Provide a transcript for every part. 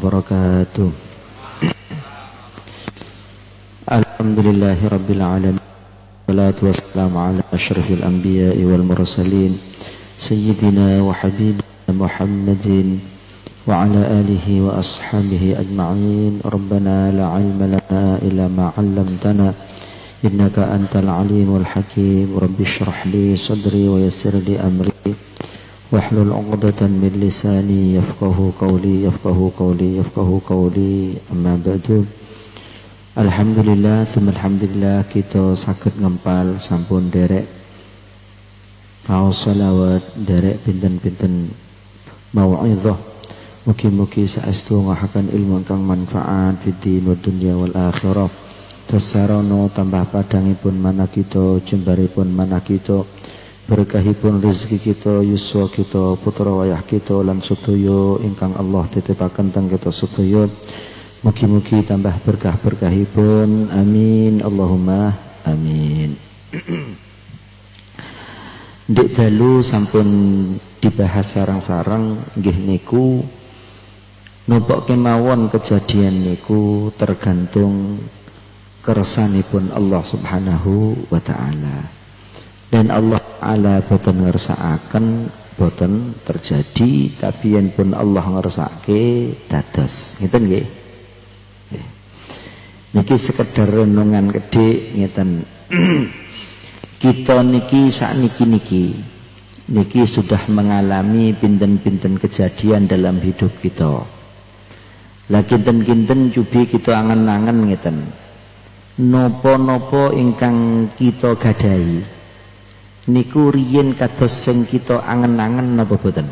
وبركاته. الحمد لله رب العالمين والصلاة والسلام على أشرف الأنبياء والمرسلين سيدنا وحبيبنا محمد وعلى آله وأصحابه أجمعين. ربنا لا علم لنا إلا ما علمتنا إنك أنت العليم الحكيم. رب اشرح لي صدري ويسر لي أمري. واحلل عقدة من لساني يفقه قولي يفقه قولي يفقه قولي أما بعد Alhamdulillah, Alhamdulillah kita sakit ngempal sampun derek Raus salawat derek pinten-pinten mau'idhah Mugi-mugi saestu ngahakan ilmu kang manfaat fid wa dunya wal akhirah Tesarono tambah padangipun mana kita, jembaripun mana kita berkahipun rezeki kita yuswa kita putra wayah kita lan sedaya ingkang Allah titipaken teng kita sedaya mugi-mugi tambah berkah-berkahipun amin. Allahumma amin. Dik dalu sampun dibahas sarang-sarang nggih niku nopo kemawon kejadian niku tergantung kersanipun Allah Subhanahu wa taala dan Allah Ta'ala boten ngersakaken boten terjadi tapi yang pun Allah ngersake dados. Ngeten nggih? Niki sekedar renungan gede ngeten. Kita niki sak niki niki niki sudah mengalami pinten-pinten kejadian dalam hidup kita. Lah kinten-kinten cubi kita angen-angen ngeten. Nopo-nopo ingkang kita gadai niku riyin kados sing kita angen-angen napa boten?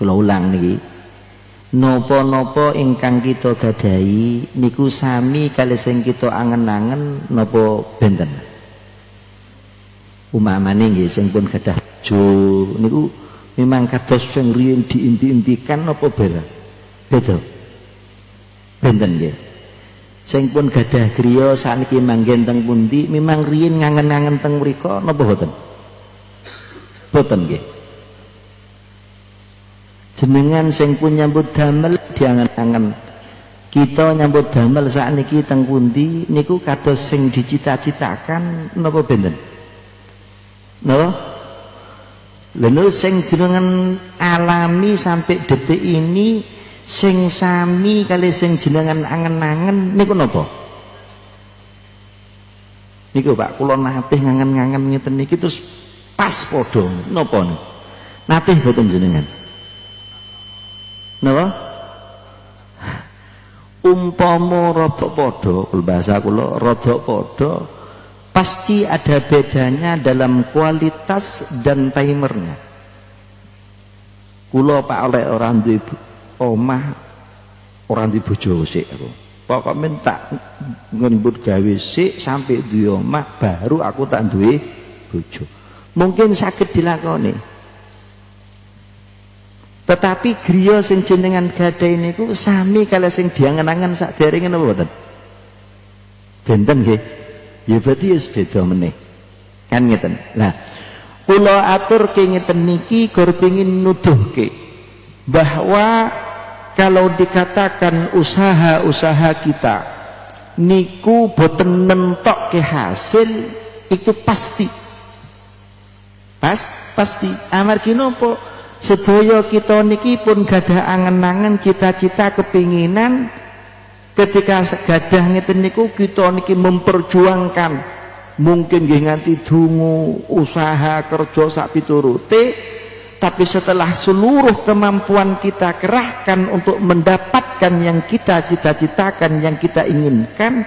Kula ulang niki. Napa-napa ingkang kita gadahi niku sami kali sing kita angen-angen napa benten? Umamane nggih sing pun gadah jo niku memang kados sing riyin diimpi-impikan napa barang beda. Benten nggih sing pun gadah griya sakniki manggen teng pundi memang riyin ngangen-ngangen teng mriku napa boten? Boten nggih. Jenengan sing pun nyambut damel diangen-angen. Kita nyambut damel sakniki teng pundi niku kados sing dicita-citakan napa benten napa? Lalu sing jenengan alami sampai detik ini sing sami kali sing jenengan angen-angen. Niku napa? Niku Pak kula nate ngangen-ngangen ngeten niki terus pas padha. Napa niku? Nate boten jenengan. Napa? Umpama rada padha bahasa kula rada padha pasti ada bedanya dalam kualitas dan timernya. Kula Pak oleh orang duwe omah orang di bojo sik aku. Pokoknya tak ngembut gawe sik sampai di omah baru aku tak duwe bojo. Mungkin sakit dilakoni. Tetapi griya sing jenengan gadai niku sami kala sing diangen-angen sakderenge napa mboten? Benten nggih. Ya berarti wis beda meneh. Kan ngeten. Lah, kula atur ke ngeten niki gur pengin nuduhke bahwa kalau dikatakan usaha-usaha kita niku boten nentok ke hasil itu pasti. Pas pasti. Amargi nopo sedaya kita niki pun gadah angen-angen cita-cita kepinginan ketika gadah ngeten niku kita niki memperjuangkan. Mungkin nggih nganti dungu usaha kerja sak piturute tapi setelah seluruh kemampuan kita kerahkan untuk mendapatkan yang kita cita-citakan, yang kita inginkan,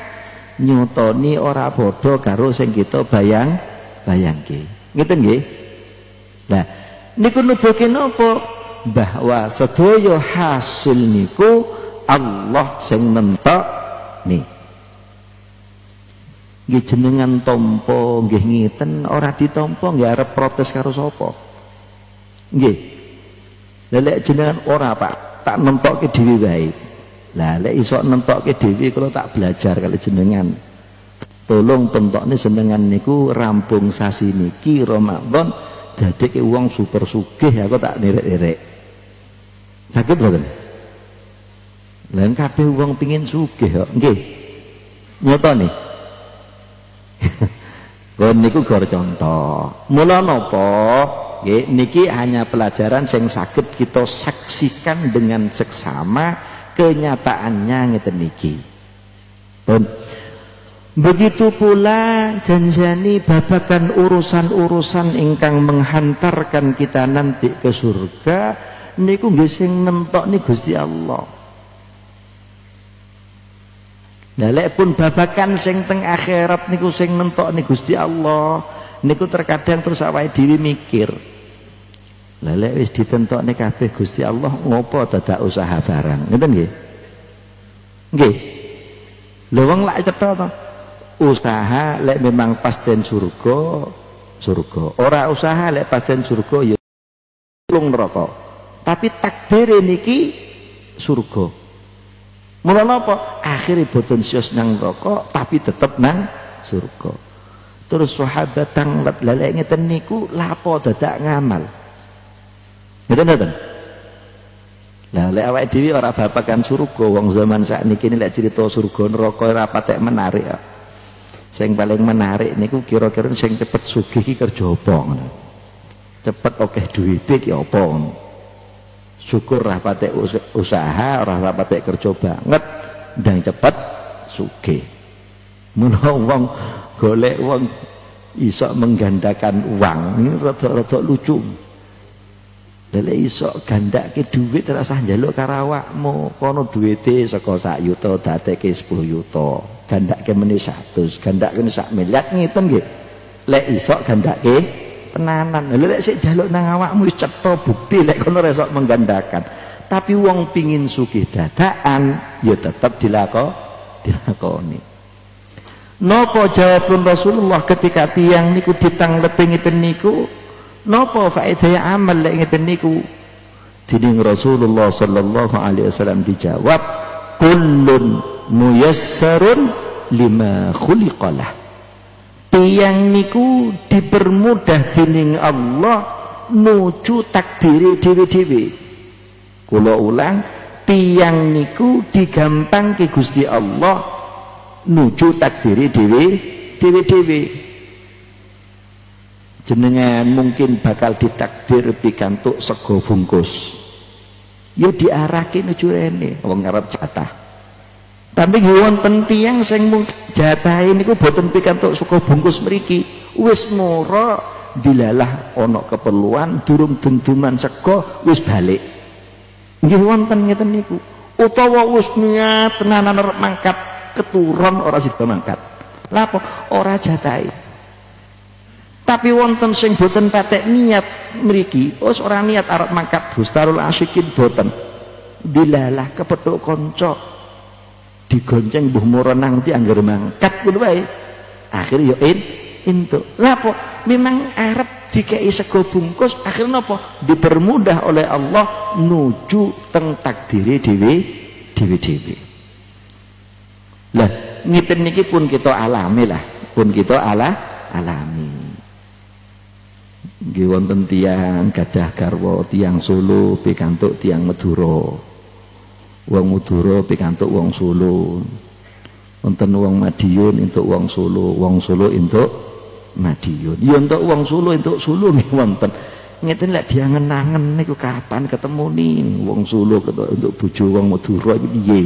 nyutoni ora bodoh karo sing kita bayang bayangke. Ngeten nggih? Nah, niku nuduhke napa? Bahwa sedaya hasil niku Allah sing nentok nih. Nggih jenengan tampa nggih ngiten ora ditampa nggih arep protes karo sapa? Nggih. Lelek jenengan ora Pak, tak nentokke dhewe wae. Lah lek iso nentokke dhewe kula tak belajar kali jenengan. Tolong tentokne jenengan niku rampung sasi niki Ramadan dadekke wong super sugih aku tak nirek-nirek. Sakit boten? Lah kabeh wong pengin sugih kok. Nggih. Nih. Kon niku gor contoh. Mula napa? Nggih, niki hanya pelajaran yang sakit kita saksikan dengan seksama kenyataannya ngeten niki. Pun Begitu pula janjani babakan urusan-urusan ingkang menghantarkan kita nanti ke surga niku nggih sing nentokne Gusti Allah. Lah pun babakan sing teng akhirat niku sing nentokne Gusti Allah, niku terkadang terus awake dhewe mikir. Lah lek wis ditentokne kabeh Gusti Allah ngopo dadak usaha barang. Ngoten nggih? Nggih. Lha wong cetha to? Usaha lek memang pas den surga surga. Ora usaha lek pas den surga ya lung neraka. Tapi takdir niki surga. Mula napa? Akhire boten sios nang neraka tapi tetep nang surga. Terus sahabat tang lelek ngeten niku lapo dadak ngamal ngeten ngeten Lah lek awake dhewe ora babakan surga wong zaman sakniki lek cerita surga neraka ora patek menarik ya. Sing paling menarik niku kira-kira sing cepet sugih iki kerja apa ngono. Cepet akeh duwite ki apa ngono. Syukur ra patek usaha, ora ra patek kerja banget, ndang cepet sugih. Mun wong golek wong iso menggandakan uang, ini rada-rada lucu. Lele iso gandake dhuwit rasah njaluk karo awakmu, kono duwite saka sak yuta dadeke 10 yuta. Gandake meni 100 gandake sak miliar ngiten nggih? Lek iso gandake tenanan. Lha lek sik jaluk nang awakmu cetha bukti lek kono resok menggandakan. Tapi wong pingin sugih dadakan ya tetep dilako dilakoni. Napa jawabun Rasulullah ketika tiang niku ditangleti ngeten niku napa faedah amal lek ngeten niku? Dinding Rasulullah sallallahu alaihi wasallam dijawab kullun muyassarun lima khuliqalah tiang niku dipermudah dening Allah nuju takdiri dewi-dewi kula ulang tiang niku digampang ke Gusti Allah nuju takdiri dewi dewi-dewi jenengan mungkin bakal ditakdir pikantuk sego bungkus yo diarahke nuju rene wong ngarep jatah tapi wonten tiyang sing jatahe niku boten pikantuk suka bungkus mriki. Wis mura dilalah ana keperluan durung denduman sego wis balik. Nggih wonten ngeten niku. Utawa wis niat tenanan mangkat keturun ora sida mangkat. Lapo ora jatahe. Tapi wonten sing boten patek niat mriki, wis ora niat arep mangkat Bustarul Asyikin boten. Dilalah kepethuk kanca digonceng mbuh moro nanti anggar mangkat ngono wae. Akhir yo in entuk. Lapo memang arep dikei sego bungkus akhirnya apa dipermudah oleh Allah nuju teng takdiri dewi dewi lah ngiten niki pun kita alami lah. Pun kita ala alami nggih wonten tiyang gadah garwa tiyang Solo pikantuk tiyang Madura. Wong Madura pikantuk wong Solo. Wonten wong Madiun entuk wong Solo wong Solo entuk Madiun. Ya entuk wong Solo entuk Solo nggih wonten. Ngeten lek diangen-angen niku kapan ketemu nih wong Solo untuk bojo wong Madura iki piye?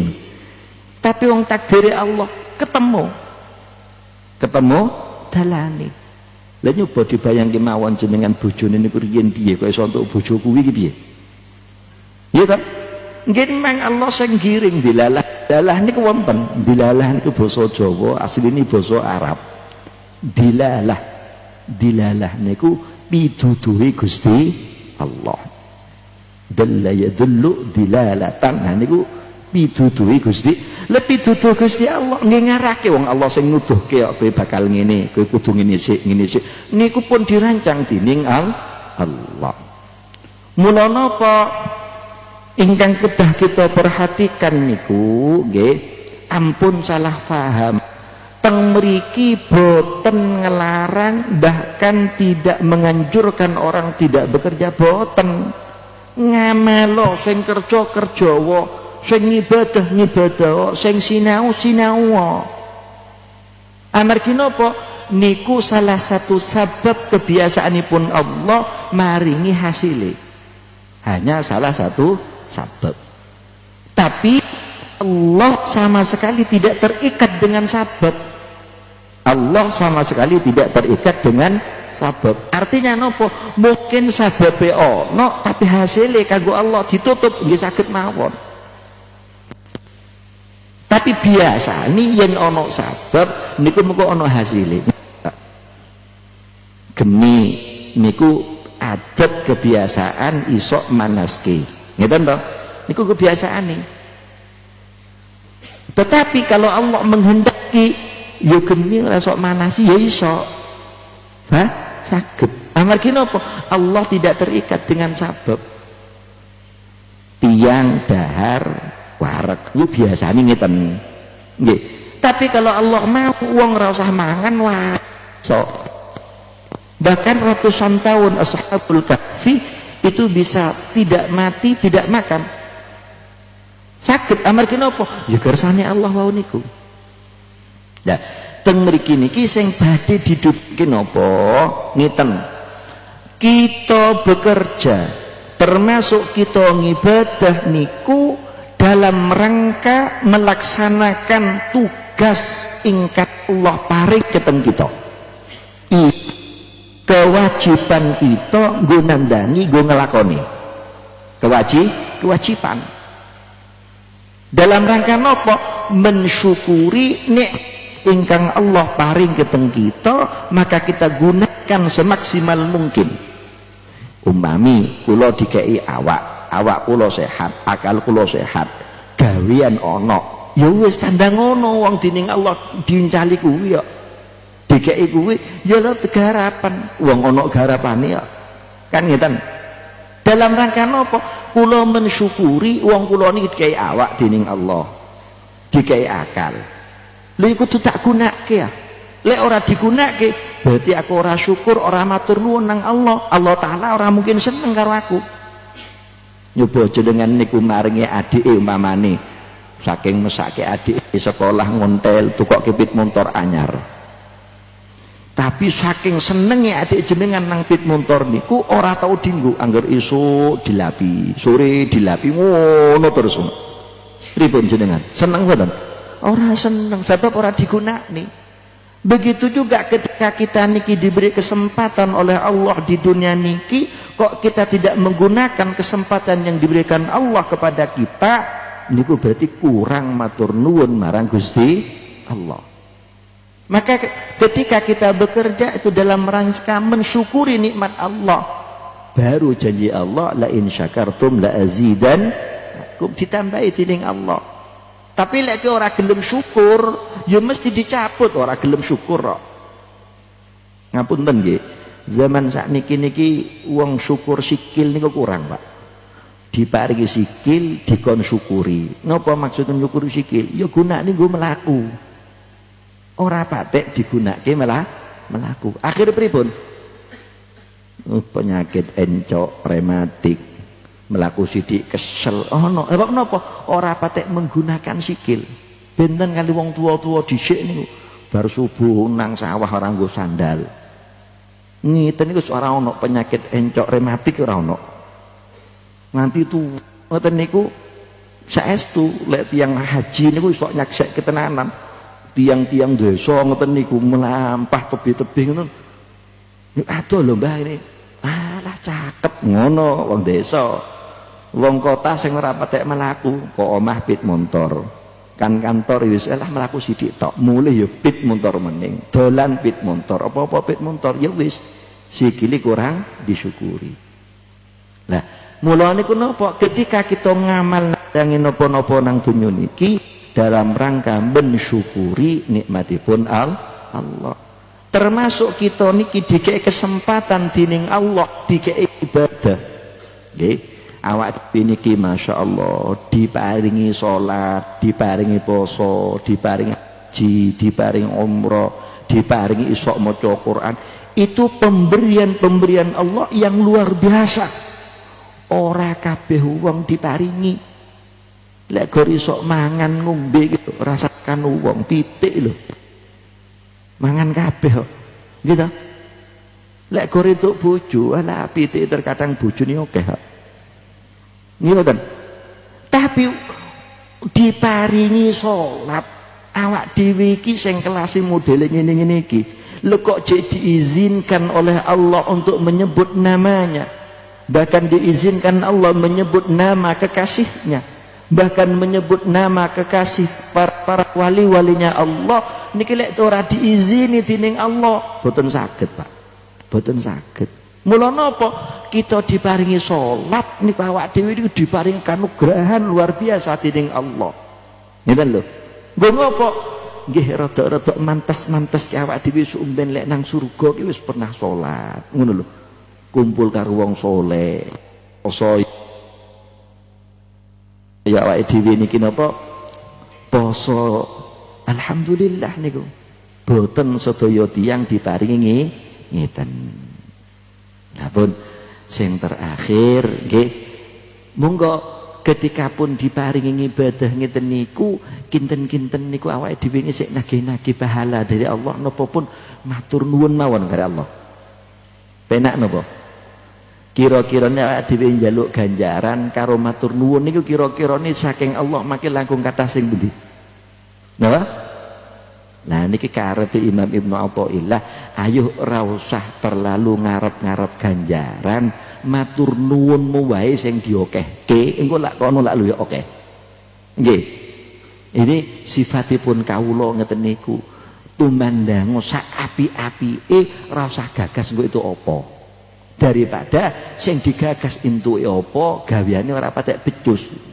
Tapi wong takdiri Allah ketemu. Ketemu? Dalane lha nyoba dibayangke mawon jenengan bojone niku riyen piye kok iso entuk bojo kuwi iki piye iya kan Nggih memang Allah sing giring dilalah. Dilalah niku wonten. Dilalah niku basa Jawa, asline basa Arab. Dilalah. Dilalah niku pituduhe Gusti Allah. Dalla yadullu dilalatan. Nah niku pituduhe Gusti. Lah pituduh Gusti Allah nggih ngarake wong Allah sing nuduhke kok kowe bakal ngene, kowe kudu ngene sik, ngene sik. Niku pun dirancang dening Allah. Mula napa ingkang kedah kita perhatikan niku nggih ampun salah paham teng mriki boten ngelarang bahkan tidak menganjurkan orang tidak bekerja boten ngamelo sing kerja kerjawa sing ngibadah ngibadah sing sinau sinau. Amargi napa? Niku salah satu sebab kebiasaanipun Allah maringi hasilnya hanya salah satu sebab. Tapi Allah sama sekali tidak terikat dengan sebab. Allah sama sekali tidak terikat dengan sebab. Artinya nopo mungkin sebab no tapi hasilnya kagum Allah ditutup nggih sakit mawon tapi biasa nih yang ono sebab niku muka ono hasilnya geni niku adat kebiasaan isok manaski ngeten toh niku kebiasaan nih tetapi kalau Allah menghendaki ya geni ora sok manasi ya iso. Ha sakit amargi napa? Allah tidak terikat dengan sabab. Tiang dahar itu biasa nih ngeten nggih tapi kalau Allah mau uang ora usah mangan wah sok Bahkan ratusan tahun Ashabul Kahfi itu bisa tidak mati, tidak makan. Sakit amar kenapa? Ya kersane Allah wau niku. Nah, teng mriki niki sing badhe diduduki napa? Ngiten. Kita bekerja termasuk kita ngibadah niku dalam rangka melaksanakan tugas ingkat Allah paring keteng kita. Kewajiban kita gue nandangi gue ngelakoni. Kewajib kewajiban. Dalam rangka nopo? Mensyukuri nek ingkang Allah paring keteng kita maka kita gunakan semaksimal mungkin. Umami kulo dikei awak awak kulo sehat akal kulo sehat. Gawian ono ya wis tanda ngono wong dining Allah diuncali kuwi ya. Dikei kuwi ya lho garapan wong ana garapane ya. Kan ngeten? Dalam rangka napa? Kula mensyukuri wong kula niki dikei awak dening Allah. Dikei akal. Lha iku tak gunake ya. Lek ora digunake berarti aku ora syukur ora matur nuwun nang Allah. Allah taala ora mungkin seneng karo aku nyoba jenengan niku maringi adike umpamane. Saking mesake adik sekolah ngontel tukok kipit motor anyar. Tapi saking senengnya adik jenengan nang pit motor niku ora tau dinggo angger isu dilapi sore dilapi ngono terus. Pripun jenengan. Seneng mboten? Ora seneng sebab ora digunakni begitu juga ketika kita niki diberi kesempatan oleh Allah di dunia niki kok kita tidak menggunakan kesempatan yang diberikan Allah kepada kita niku berarti kurang matur nuwun marang Gusti Allah maka ketika kita bekerja itu dalam rangka mensyukuri nikmat Allah. Baru janji Allah la in syakartum la azidan kum ditambahi dening Allah. Tapi lek ora gelem syukur, ya mesti dicabut ora gelem syukur kok. Ngapunten nggih. Zaman sakniki niki wong syukur sikil niku kurang, Pak. Diparingi sikil dikon syukuri. Napa maksud nyukuri sikil? Ya gunane nggo melaku ora patek digunakake malah melaku akhir pripun uh, penyakit encok rematik melaku sidik kesel. Oh no. Eh napa? Ora patek menggunakan sikil. Benten kali wong tua-tua dhisik niku bar subuh nang sawah orang nggo sandal. Ngiten niku ora ono penyakit encok rematik ora ono. Nganti tu ngoten niku saestu lek tiyang haji niku iso nyaksek ketenanan. Tiang-tiang desa ngoten niku melampah tebih-tebih ngono. Ado lho Mbah ini. Alah cakep ngono wong desa. Wong kota sing ora patek melaku, kok omah pit motor. Kan kantor wis lah melaku sithik tok. Mulih ya pit motor mening. Dolan pit motor, apa-apa pit motor ya wis sikili kurang disyukuri. Lah, mula niku napa ketika kita ngamal nang napa-napa nang donya niki dalam rangka mensyukuri nikmatipun Allah termasuk kita niki dikei kesempatan dining Allah dikei ibadah nggih awak niki Masya Allah diparingi sholat diparingi poso diparingi haji diparingi umroh diparingi isok maca Quran itu pemberian-pemberian Allah yang luar biasa ora kabeh wong diparingi Lek gori sok mangan ngombe gitu, rasakan uang titik lho. Mangan kabeh. Gitu. Lek gori tuk bojo, ala pitik terkadang bojone oke kok. Kan? Tapi diparingi salat awak dhewe iki sing kelas modele ngene-ngene iki. Kok diizinkan oleh Allah untuk menyebut namanya. Bahkan diizinkan Allah menyebut nama kekasihnya bahkan menyebut nama kekasih para, para wali-walinya Allah niki lek ora diizini dening Allah boten saged Pak boten saged mula napa kita diparingi salat niku awak dhewe niku diparingi kanugrahan luar biasa dening Allah. Ngeten lho? Nggo ngopo? Nggih rada-rada mantes-mantes ki awak dhewe sumben lek nang surga ki wis pernah salat ngono lho. Kumpul karo wong saleh poso ya awake dhewe niki napa? Poso. Alhamdulillah niku. Boten sedaya tiyang diparingi ngeten lah pun sing terakhir nggih. Monggo ketika pun diparingi ibadah ngeten niku kinten-kinten niku awake dhewe sik nagih-nagih pahala dari Allah napa pun matur nuwun mawon karo Allah. Penak napa? Kira-kirane dhewe njaluk ganjaran karo matur nuwun niku kira-kirane saking Allah makin langkung kata sing pundi? Napa nah niki karepe Imam Ibnu Athaillah ayo ora usah terlalu ngarep-ngarep ganjaran matur nuwunmu wae sing diokehke engko lak kono lak ya oke nggih. Ini sifatipun kawula ngeten niku tumandang sak api-apike ora usah gagas engko itu apa. Daripada sing digagas intuke apa gaweane ora patek becus